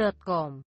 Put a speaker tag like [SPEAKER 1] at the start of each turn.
[SPEAKER 1] gmail.com